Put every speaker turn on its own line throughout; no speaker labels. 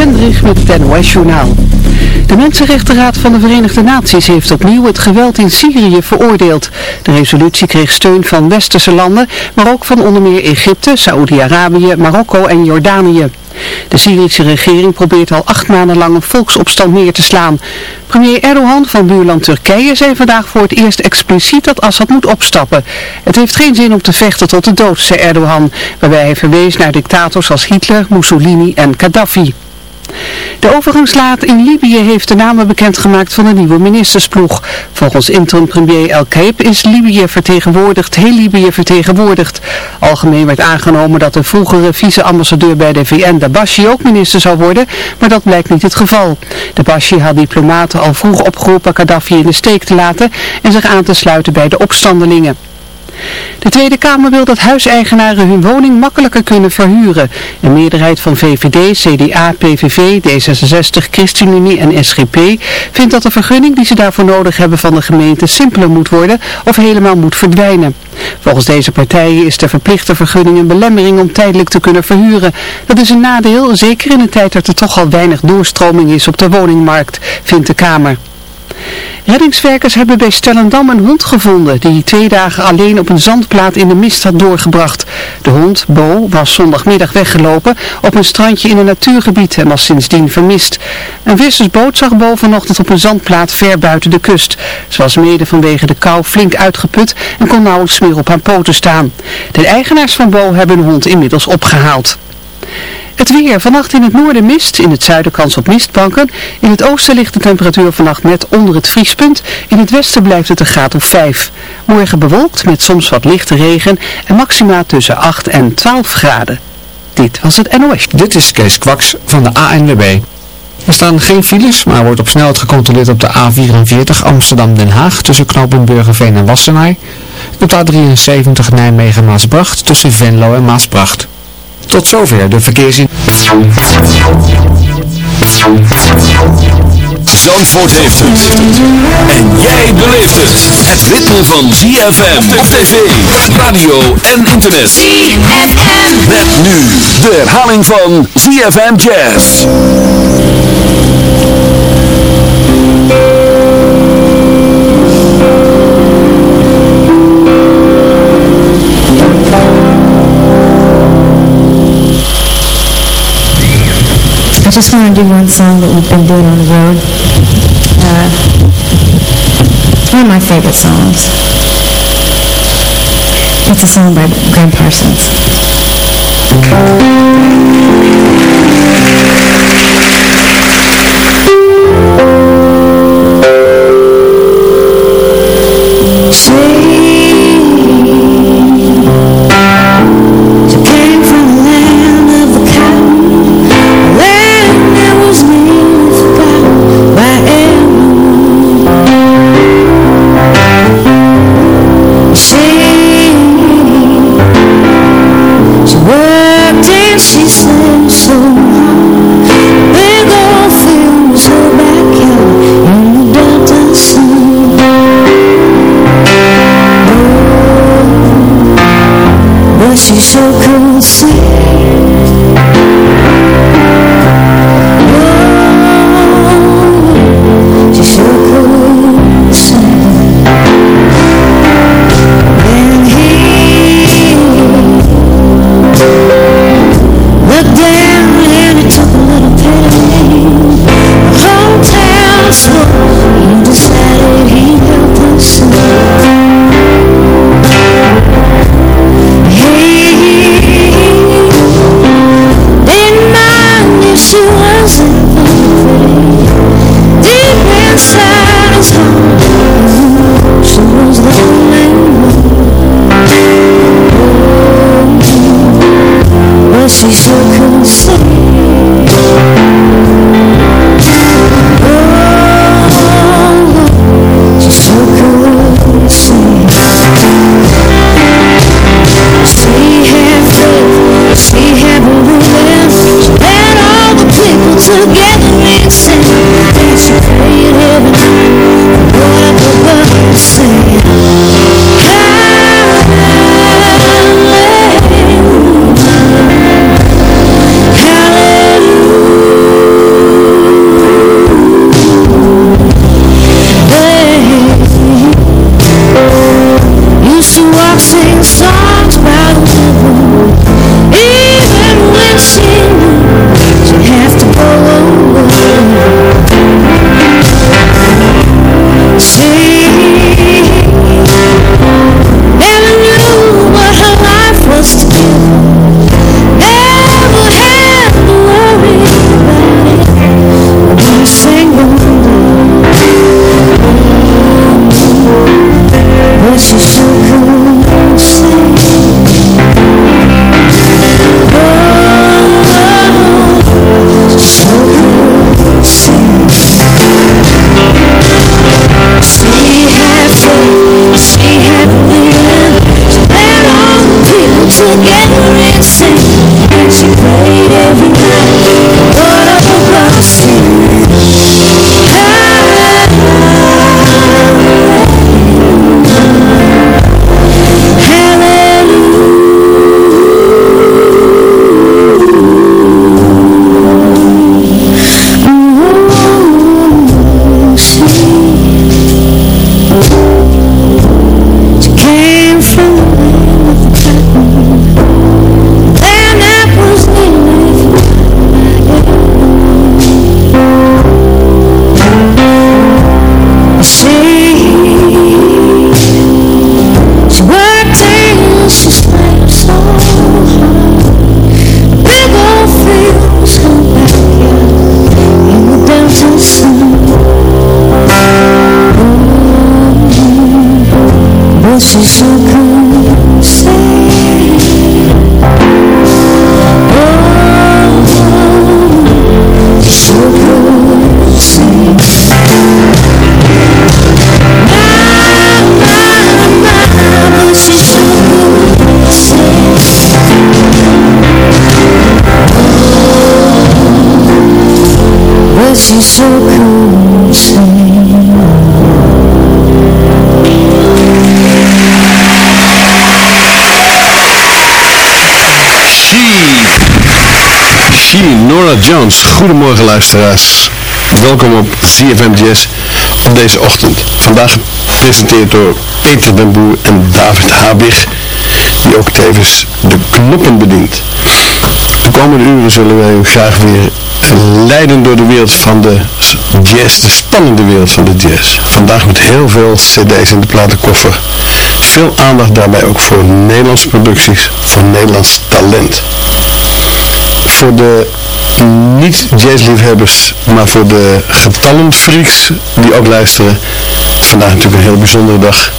Zendrich met het NOS-journaal. De Mensenrechtenraad van de Verenigde Naties heeft opnieuw het geweld in Syrië veroordeeld. De resolutie kreeg steun van westerse landen, maar ook van onder meer Egypte, Saoedi-Arabië, Marokko en Jordanië. De Syrische regering probeert al acht maanden lang een volksopstand neer te slaan. Premier Erdogan van buurland Turkije zei vandaag voor het eerst expliciet dat Assad moet opstappen. Het heeft geen zin om te vechten tot de dood, zei Erdogan, waarbij hij verwees naar dictators als Hitler, Mussolini en Gaddafi. De overgangslaat in Libië heeft de namen bekendgemaakt van een nieuwe ministersploeg. Volgens interim premier El Kaib is Libië vertegenwoordigd, heel Libië vertegenwoordigd. Algemeen werd aangenomen dat de vroegere vice-ambassadeur bij de VN, Dabashi, ook minister zou worden, maar dat blijkt niet het geval. Dabashi had diplomaten al vroeg opgeroepen Gaddafi in de steek te laten en zich aan te sluiten bij de opstandelingen. De Tweede Kamer wil dat huiseigenaren hun woning makkelijker kunnen verhuren. Een meerderheid van VVD, CDA, PVV, D66, ChristenUnie en SGP vindt dat de vergunning die ze daarvoor nodig hebben van de gemeente simpeler moet worden of helemaal moet verdwijnen. Volgens deze partijen is de verplichte vergunning een belemmering om tijdelijk te kunnen verhuren. Dat is een nadeel, zeker in een tijd dat er toch al weinig doorstroming is op de woningmarkt, vindt de Kamer. Reddingswerkers hebben bij Stellendam een hond gevonden die twee dagen alleen op een zandplaat in de mist had doorgebracht. De hond, Bo, was zondagmiddag weggelopen op een strandje in een natuurgebied en was sindsdien vermist. Een vissersboot zag Bo vanochtend op een zandplaat ver buiten de kust. Ze was mede vanwege de kou flink uitgeput en kon nauwelijks meer op haar poten staan. De eigenaars van Bo hebben de hond inmiddels opgehaald. Het weer. Vannacht in het noorden mist, in het zuiden kans op mistbanken. In het oosten ligt de temperatuur vannacht net onder het vriespunt. In het westen blijft het een graad of 5. Morgen bewolkt met soms wat lichte regen en maxima tussen 8 en 12 graden. Dit was het NOS.
Dit is Kees Kwaks van de ANWB. Er staan geen files, maar wordt op snelheid gecontroleerd op de A44 Amsterdam-Den Haag tussen knooppunt Burgerveen en Wassenaar. Op de A73 Nijmegen-Maasbracht tussen Venlo en Maasbracht. Tot zover de verkeersin.
Zandvoort heeft het. En jij beleeft het. Het ritme van ZFM op tv, radio en internet. ZFM. Met nu de herhaling van ZFM Jazz.
I just want to do one song that we've been doing on the road. Uh, one of my favorite songs. It's a song by Graham Parsons. She
Nora Jones. Goedemorgen luisteraars. Welkom op CFM Jazz op deze ochtend. Vandaag gepresenteerd door Peter den Boer en David Habig, die ook tevens de knoppen bedient. De komende uren zullen wij u graag weer leiden door de wereld van de jazz, de spannende wereld van de jazz. Vandaag met heel veel cd's in de platenkoffer. Veel aandacht daarbij ook voor Nederlandse producties, voor Nederlands talent. Voor de niet-jazzliefhebbers, maar voor de getallenfreaks die ook luisteren. Vandaag natuurlijk een heel bijzondere dag.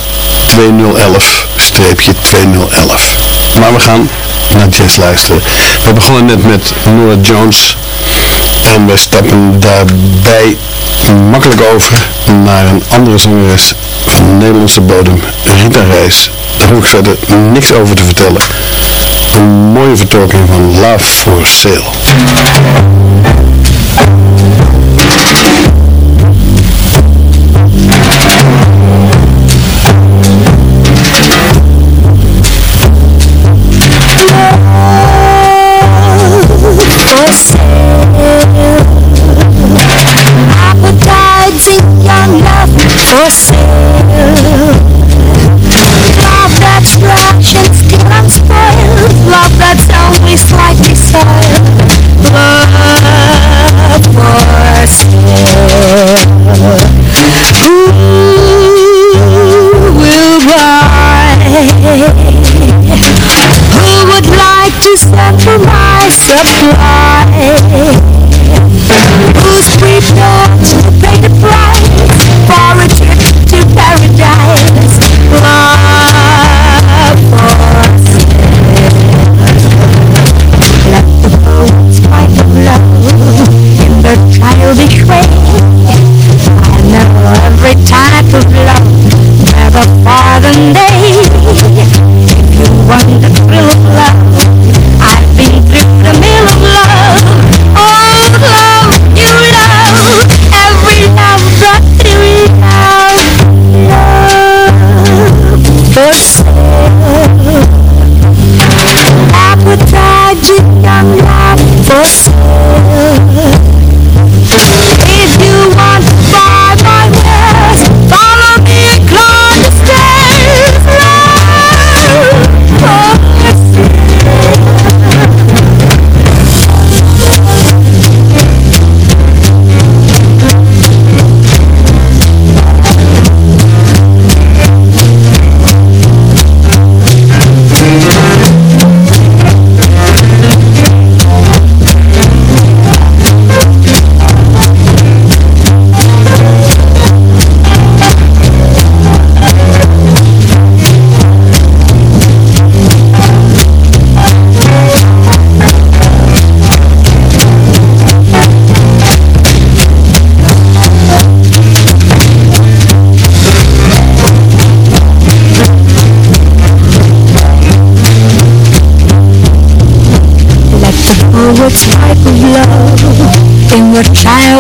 2011-2011. Maar we gaan naar jazz luisteren. We begonnen net met Nora Jones. En we stappen daarbij makkelijk over naar een andere zangeres van de Nederlandse bodem, Rita Reis. Daar hoef ik verder niks over te vertellen. Een mooie vertolking van Love for Sale.
for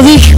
новых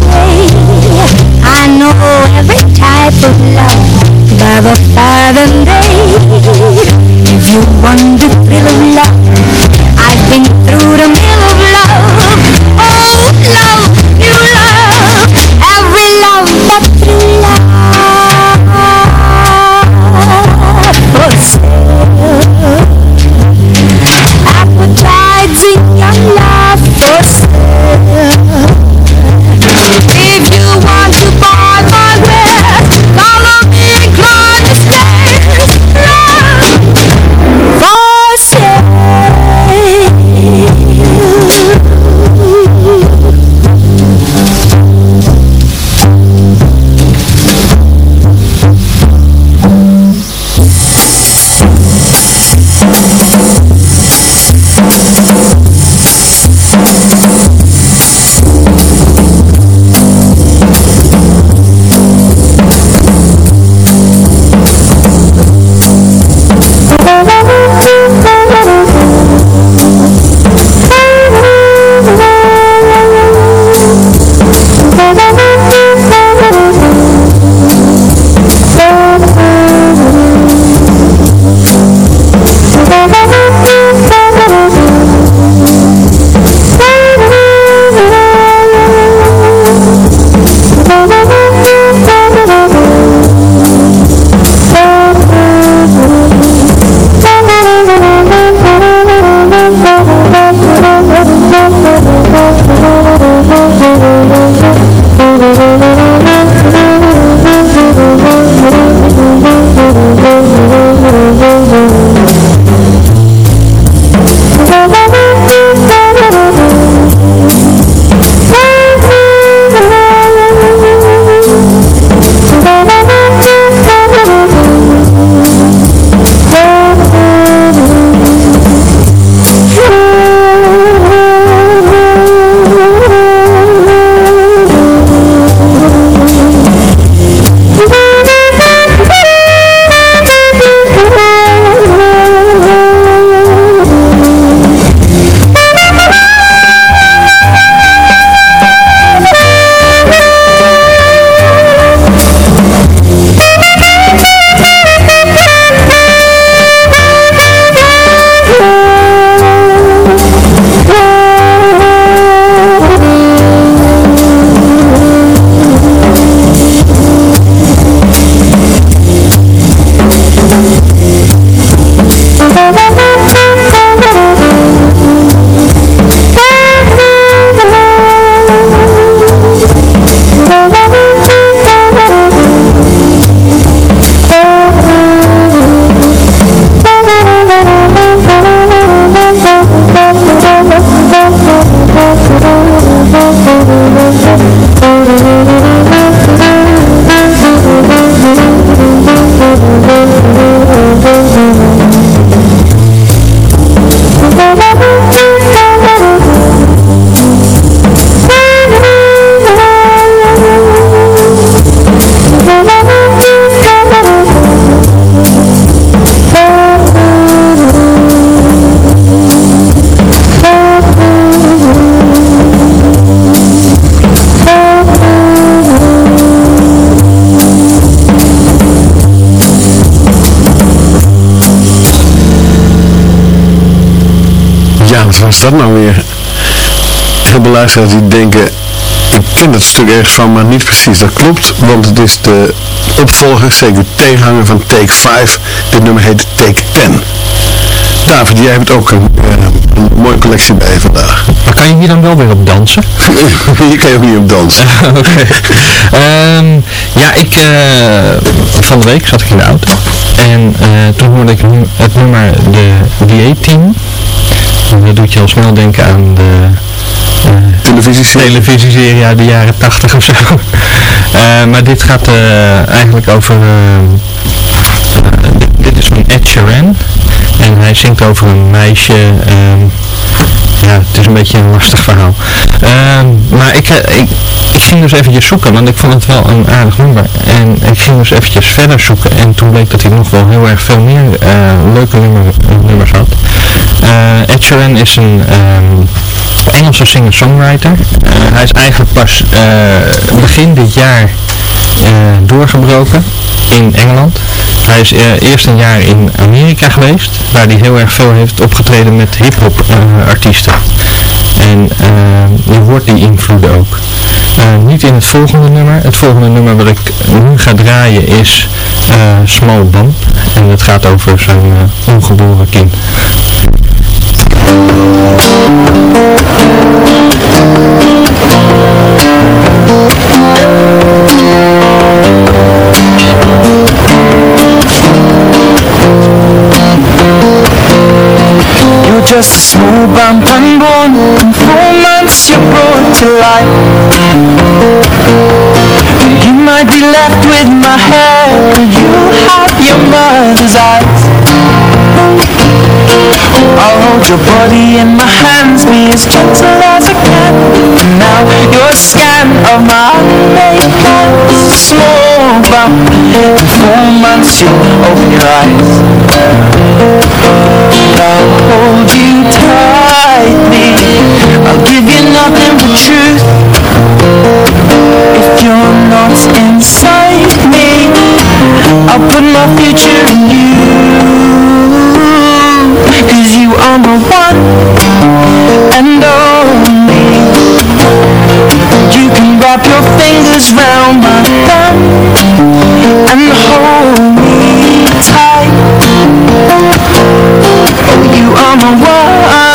is dat nou weer? Heel veel luisteraars die denken, ik ken dat stuk ergens van, maar niet precies. Dat klopt, want het is de opvolger, zeker tegenhanger van Take 5. Dit nummer heet Take 10. David, jij hebt ook een, eh, een mooie collectie bij je vandaag.
Maar kan je hier dan wel weer op dansen?
Hier kan je ook niet op dansen.
Oké. Ehm, ja, ik, eh, van de week zat ik in de auto. En eh, toen hoorde ik het nummer de DA-team. Dat doet je al snel denken aan de
Televisieserie.
televisieserie uit de jaren 80 of zo. Eh, maar dit gaat eh, eigenlijk over... eh, eh, dit, dit is van Ed Sheeran. En hij zingt over een meisje... ehm, ja, het is een beetje een lastig verhaal. Ehm, maar ik, eh, ik, ik ging dus eventjes zoeken, want ik vond het wel een aardig nummer. En ik ging dus eventjes verder zoeken. En toen bleek dat hij nog wel heel erg veel meer eh, leuke nummer, nummers had. Eh, Ed Sheeran is een... ehm, Engelse singer-songwriter. Hij is eigenlijk pas begin dit jaar doorgebroken in Engeland. Hij is eh, eerst een jaar in Amerika geweest, waar hij heel erg veel heeft opgetreden met hip-hop eh, artiesten. En eh, je hoort die invloeden ook. Niet in het volgende nummer. Het volgende nummer wat ik nu ga draaien is Small Bump. En het gaat over zijn ongeboren kind.
Just a small bump unborn In four months you're brought to life You might be left with my hair you'll have your mother's eyes I'll hold your body in my hands Be as gentle as I can. And now you're a scan of my bump In four months you'll open your eyes. I'll hold you tightly I'll give you nothing but truth. If you're not inside me I'll put my future in you. Cause you are my one and only. You can wrap your fingers round my thumb And hold me tight. Oh, you are my one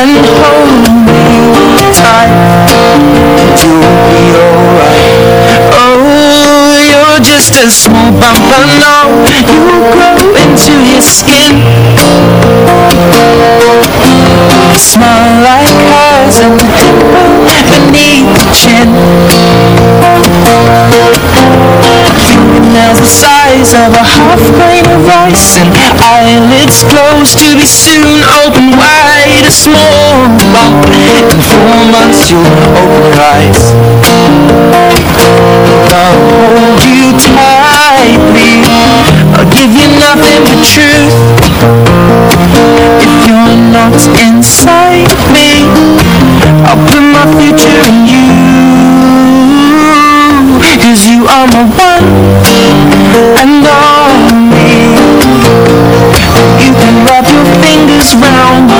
And hold me tight. You'll be alright. Oh, you're just a small bump, I know You'll grow into your skin. Smile like hers and beneath the chin Fingernails the size of a half grain of rice And eyelids closed to be soon open wide A small bump In four months you'll open your eyes I'll hold you tightly. I'll give you nothing but truth. If you're not inside me I'll put my future in you. Cause you are my one and only You can wrap your fingers round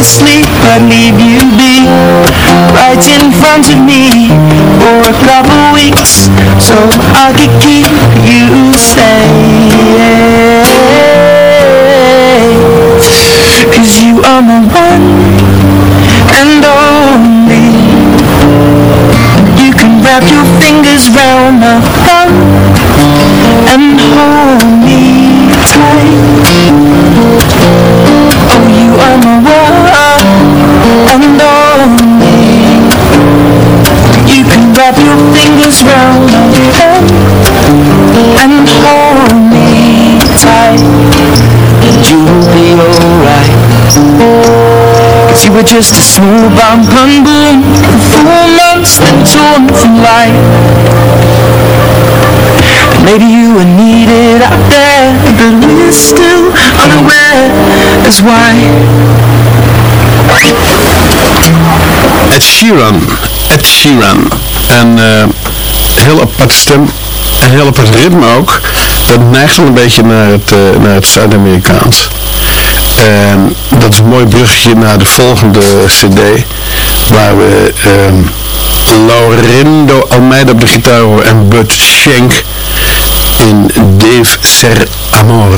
asleep I'd leave you be. Right in front of me For a couple weeks So I could keep you safe. Cause you are my one and only. You can wrap your fingers round my thumb And hold me tight and hold me tight. You'll be alright. Cause you were just a smooth bump and boom, a fool months then torn from light. Maybe you were needed out there, but we're still unaware as why.
Ed Shiran. Ed Shiran. And. Uh, heel apart stem. En heel apart ritme ook. Dat neigt wel een beetje naar het, eh, naar het Zuid-Amerikaans. En dat is een mooi bruggetje naar de volgende cd. Waar we ehm Laurindo Almeida op de gitaar horen en Bud Schenk in Dave Ser Amor.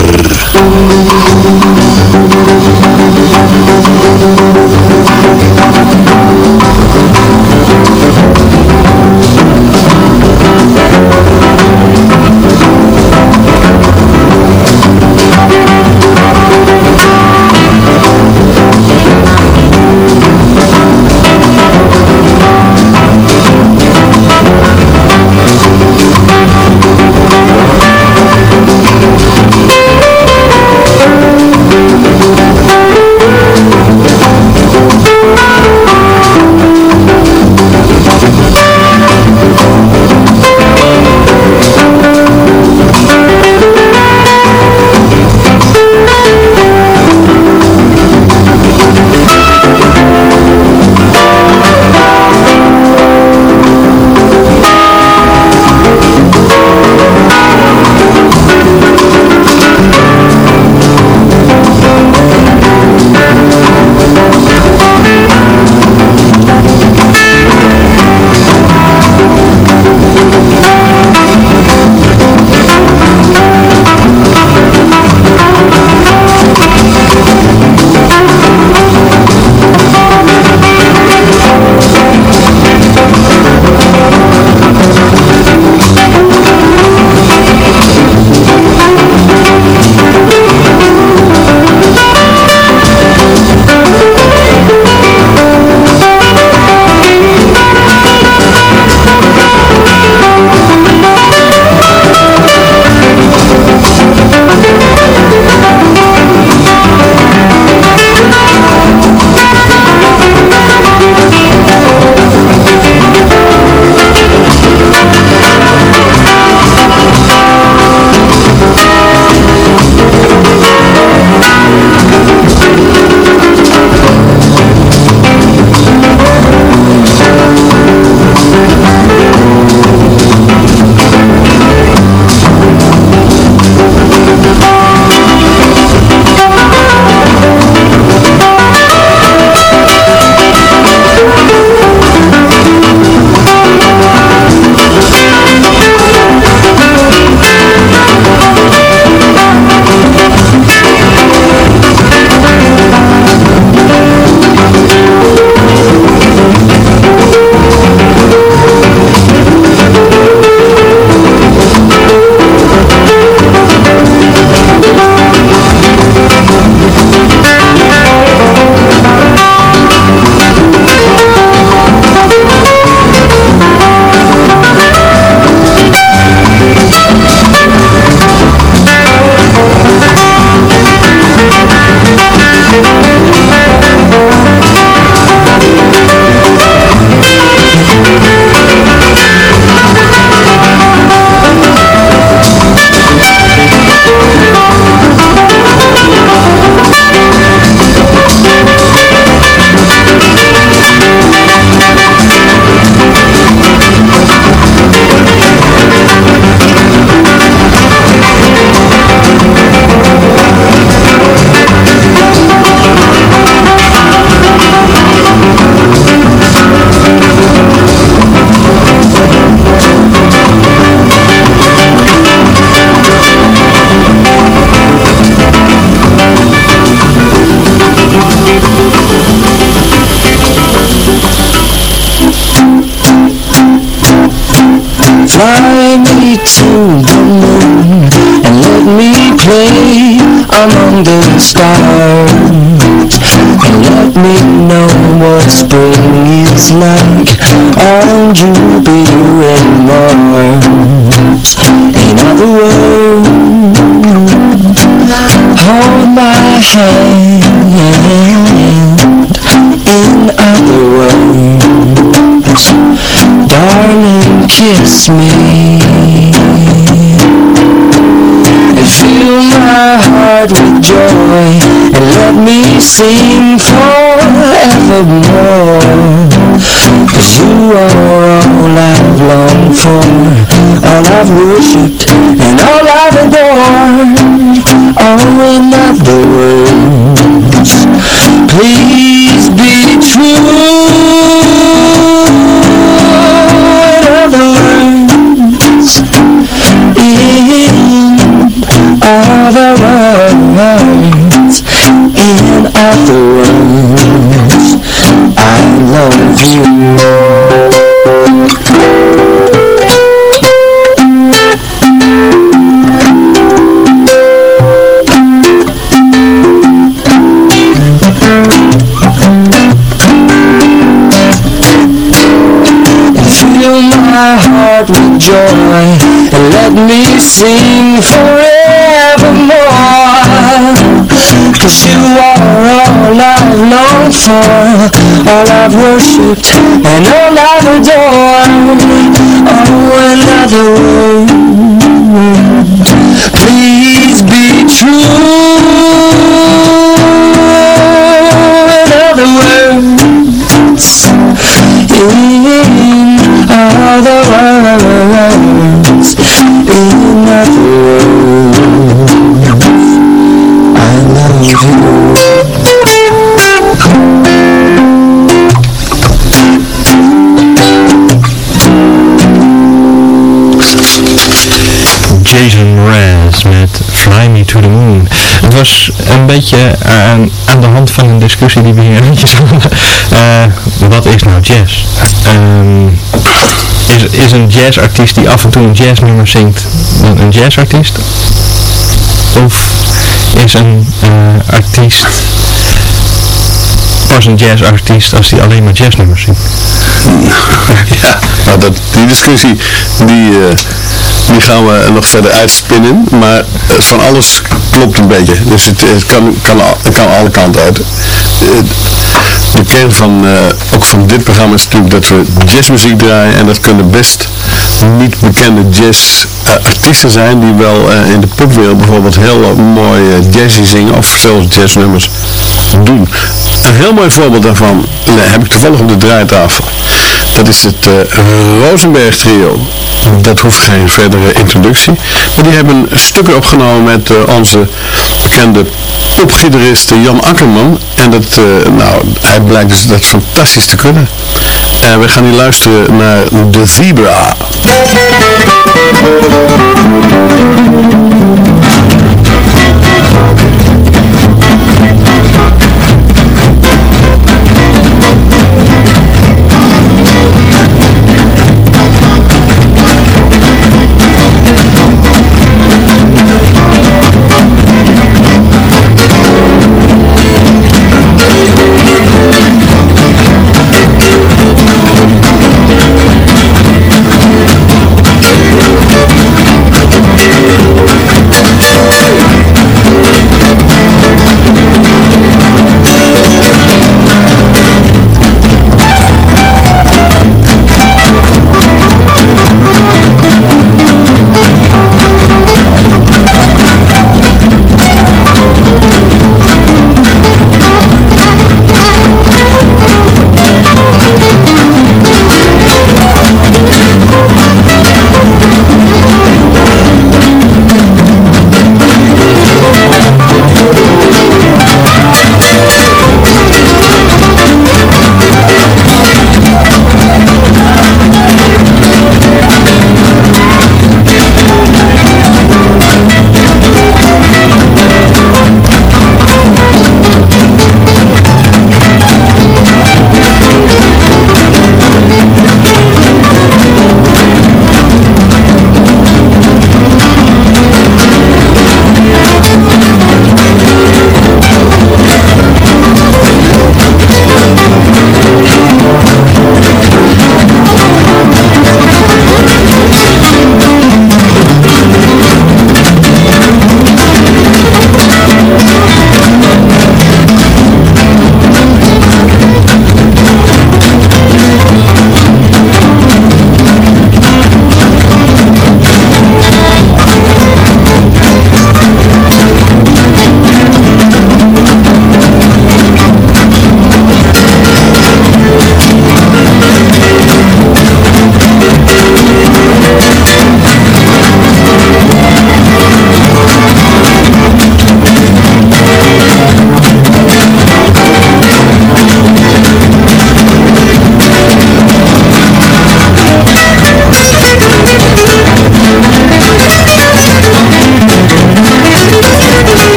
Fly me to the moon and let me play among the stars. And let me know what spring is like on Jupiter and Mars. In other words, hold my hand. In other words kiss me. And fill my heart with joy And let me sing forevermore. Cause you are all I've longed for All I've worshipped and all I've adored. Oh, in other words joy And let me sing forevermore. Cause you are all I've longed for All I've worshipped and all I've adored. Oh, in other words Please be true. In words in other words,
Jason Mraz met Fly Me to the Moon. Het was een beetje aan, aan de hand van een discussie die we hier eventjes hadden. Eh, wat is nou jazz? Ehm, is, is een jazzartiest die af en toe een jazznummer zingt dan een jazzartiest? Of is een eh, artiest pas een jazzartiest als hij alleen maar jazznummers zingt?
Ja, nou dat, die discussie die, eh, die gaan we nog verder uitspinnen, maar eh, van alles klopt een beetje. Dus het, kan, kan, kan alle kanten uit. Eh, De kern van, ook van dit programma is natuurlijk dat we jazzmuziek draaien en dat kunnen best niet bekende jazzartiesten zijn die wel in de popwereld bijvoorbeeld heel mooi jazzy zingen of zelfs jazznummers doen. Een heel mooi voorbeeld daarvan heb ik toevallig op de draaitafel. Dat is het eh, Rosenberg trio. Dat hoeft geen verdere introductie. Maar die hebben stukken opgenomen met eh, onze bekende popgitarist Jan Akkerman. En dat, eh, nou, hij blijkt dus dat fantastisch te kunnen. En we gaan nu luisteren naar The Zebra.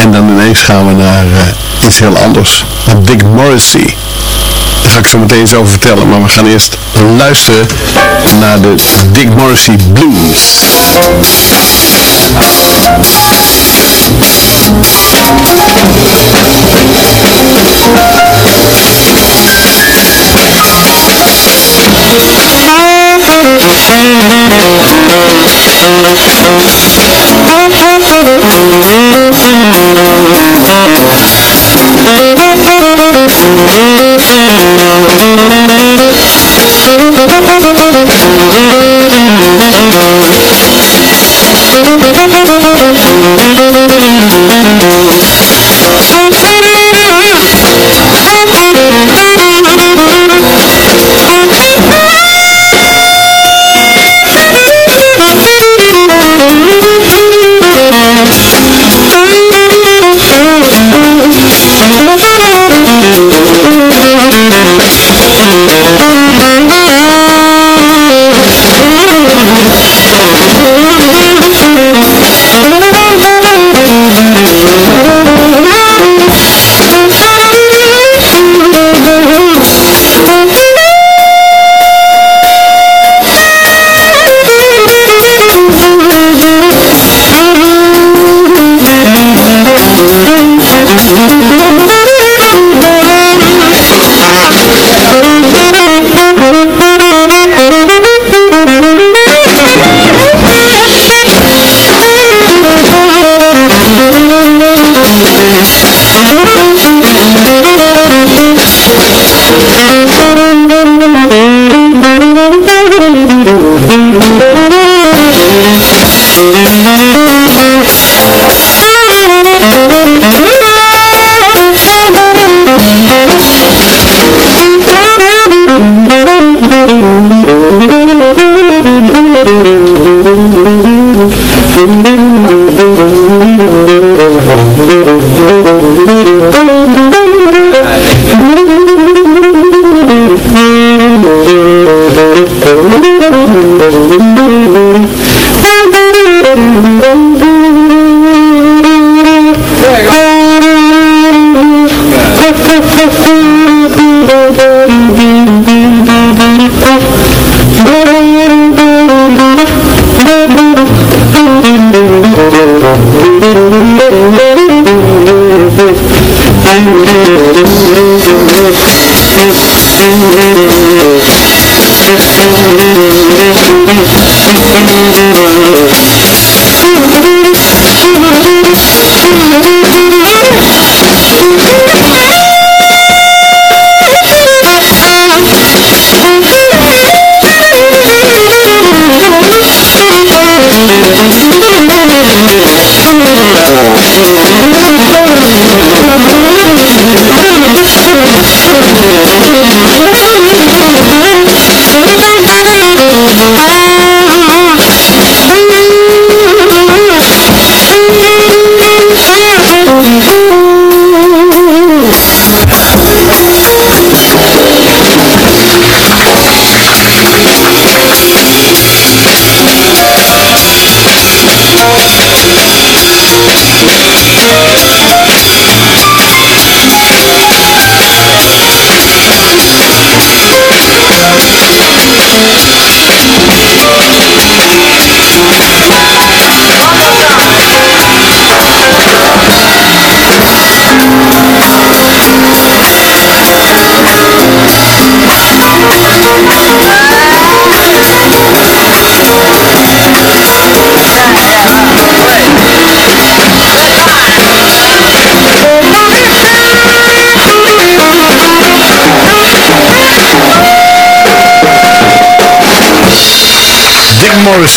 En dan ineens gaan we naar eh, iets heel anders. Naar Dick Morrissey. Daar ga ik zo meteen eens over vertellen. Maar we gaan eerst luisteren naar de Dick Morrissey Blues. Dick Morrissey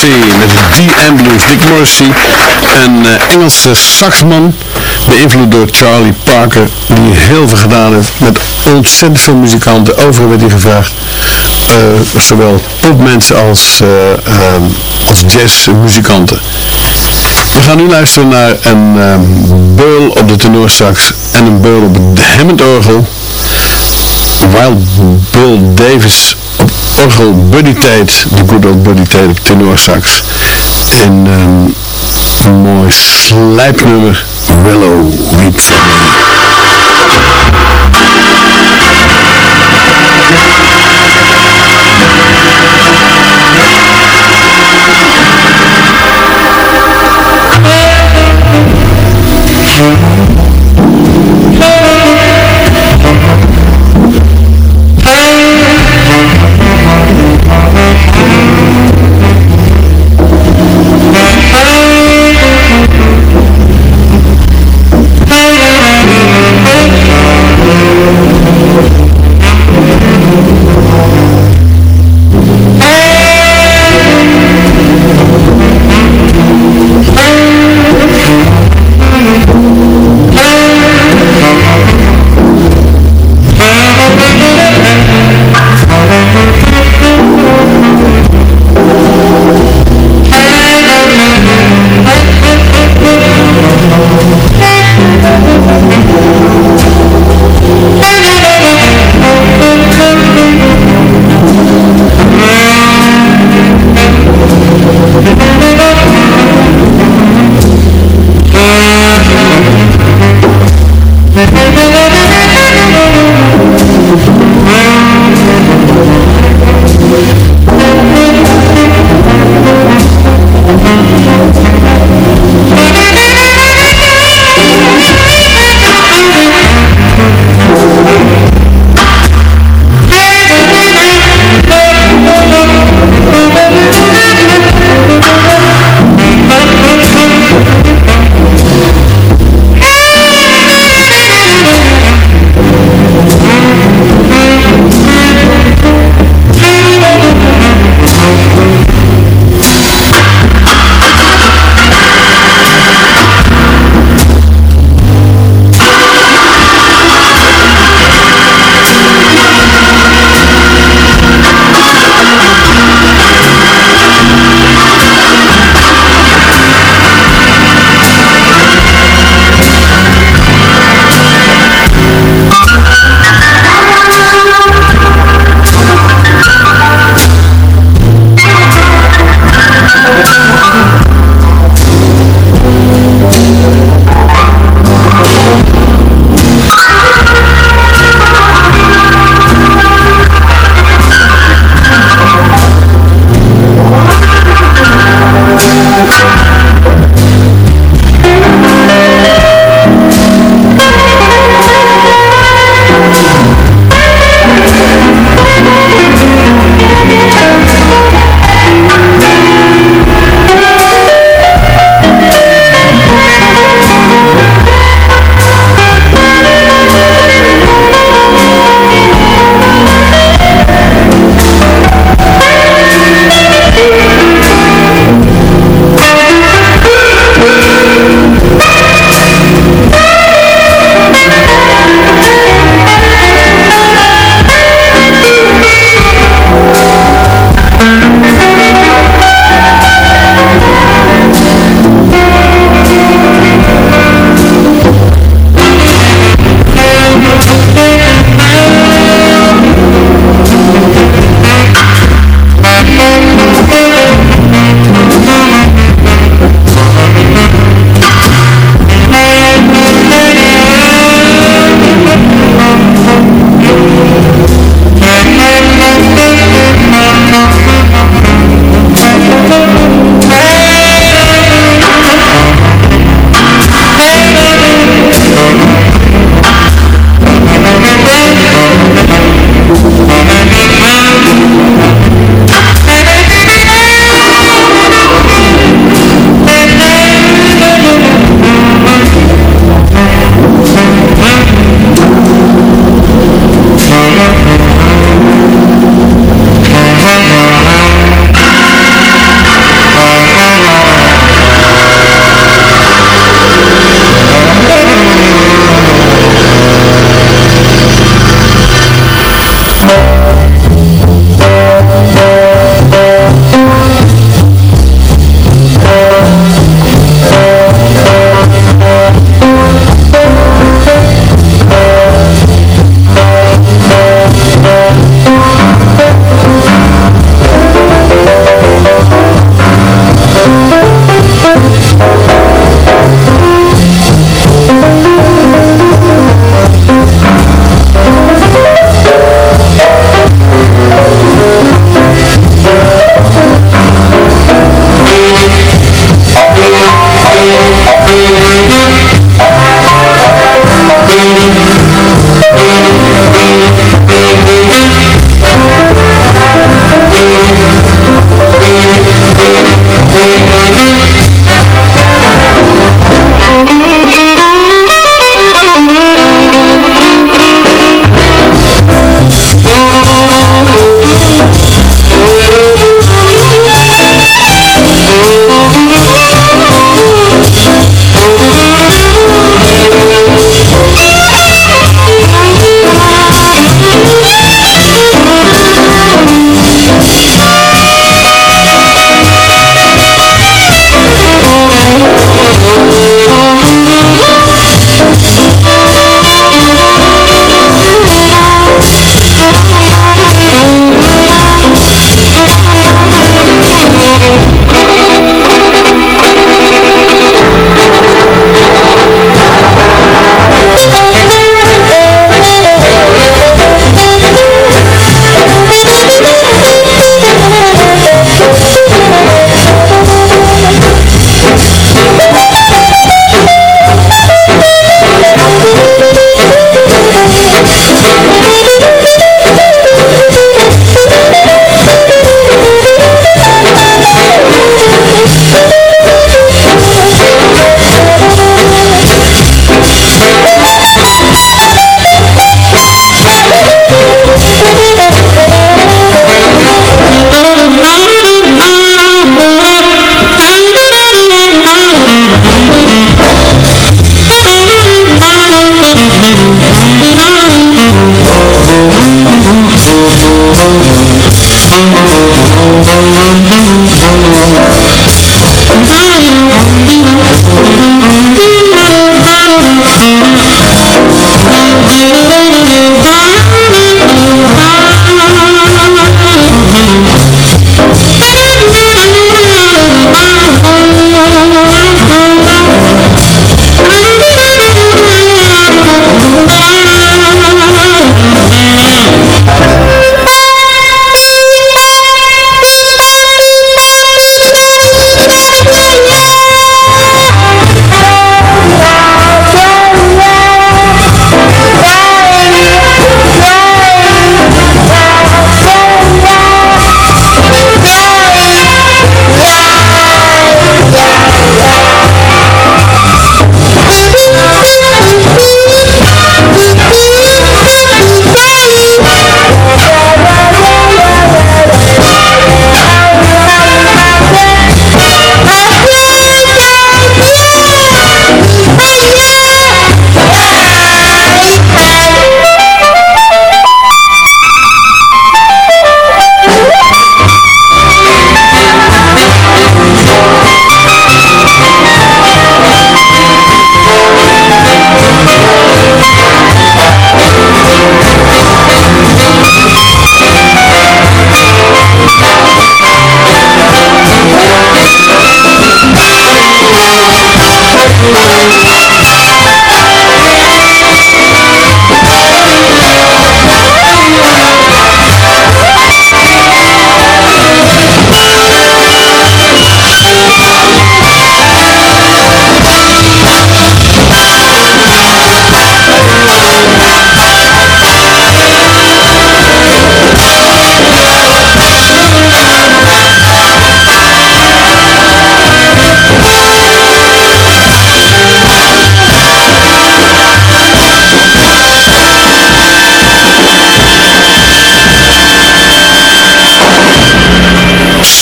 met DM Blues. Dick Morrissey, een eh, Engelse saxman, beïnvloed door Charlie Parker, die heel veel gedaan heeft met ontzettend veel muzikanten. Overal werd hij gevraagd, eh, zowel popmensen als, eh, ehm, als jazzmuzikanten. We gaan nu luisteren naar een ehm, beul op de tenorsax en een beul op het Hammondorgel. Wild Bill Davis Orgel Buddy Tate, de good old Buddy Tate op tenorsax. In ehm, een mooi slijpnummer Willow Weep for Me.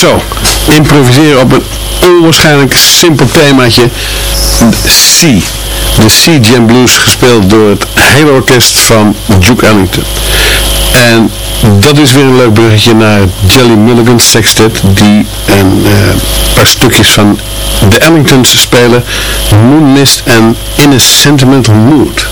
Zo, improviseren op een onwaarschijnlijk simpel themaatje. C. De C Jam Blues gespeeld door het hele orkest van Duke Ellington. En dat is weer een leuk bruggetje naar Jelly Mulligan Sextet, die een eh, paar stukjes van de Ellingtons spelen, Moon Mist en In a Sentimental Mood.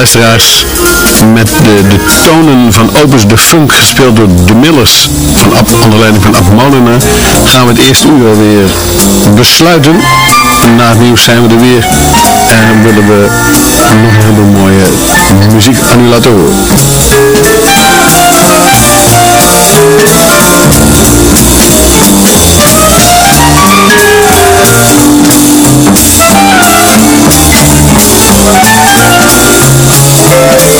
Luisteraars, met de, de tonen van Opus de Funk, gespeeld door de Millers, van Ab, onder leiding van Ab Molenaar, gaan we het eerste uur alweer besluiten. Na het nieuws zijn we er weer en willen we nog een heleboel mooie muziek aan horen.
Thank.